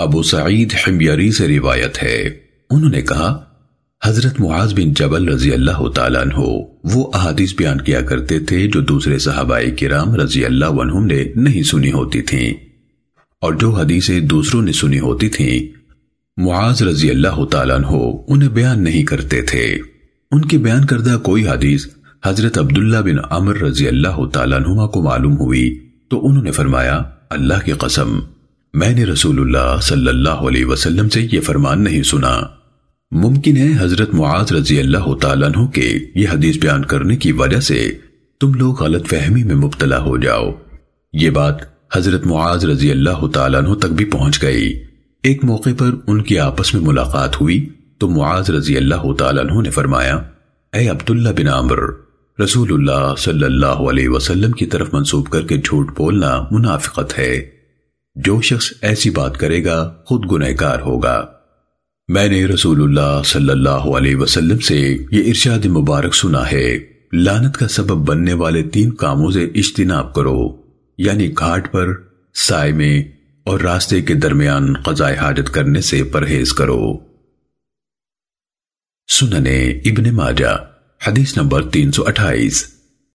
ابو سعید حمیری سے روایت ہے۔ انہوں نے کہا، حضرت معاذ بن جبل رضی اللہ تعالیٰ عنہ وہ احادیث بیان کیا کرتے تھے جو دوسرے صحابہ کرام رضی اللہ عنہ نے نہیں سنی ہوتی تھیں۔ اور جو حدیثیں دوسروں نے سنی ہوتی تھیں، معاذ رضی اللہ تعالیٰ عنہ انہیں بیان نہیں کرتے تھے۔ ان کی بیان کردہ کوئی حدیث حضرت عبداللہ بن عمر رضی اللہ تعالیٰ عنہ کو معلوم ہوئی تو انہوں نے فرمایا، اللہ کی قسم۔ میں نے رسول اللہ صلی اللہ علیہ وسلم سے یہ فرمان نہیں سنا۔ ممکن ہے حضرت معاذ رضی اللہ تعالیٰ عنہ کے یہ حدیث بیان کرنے کی وجہ سے تم لوگ غلط فہمی میں مبتلا ہو جاؤ۔ یہ بات حضرت معاذ رضی اللہ تعالیٰ عنہ تک بھی پہنچ گئی۔ ایک موقع پر ان کی آپس میں ملاقات ہوئی تو معاذ رضی اللہ تعالیٰ عنہ نے فرمایا، اے عبداللہ بن عمر رسول اللہ صلی اللہ علیہ وسلم کی طرف منسوب کر کے جھوٹ بولنا منافقت ہے۔ جو شخص ایسی بات کرے گا خود گنہگار ہوگا۔ میں نے رسول اللہ صلی اللہ علیہ وسلم سے یہ ارشاد مبارک سنا ہے لانت کا سبب بننے والے تین کاموں سے اجتناب کرو یعنی گھاٹ پر، سائے میں اور راستے کے درمیان قضاء حاجت کرنے سے پرہیز کرو۔ سننے ابن ماجہ، حدیث نمبر تین سو اٹھائیس۔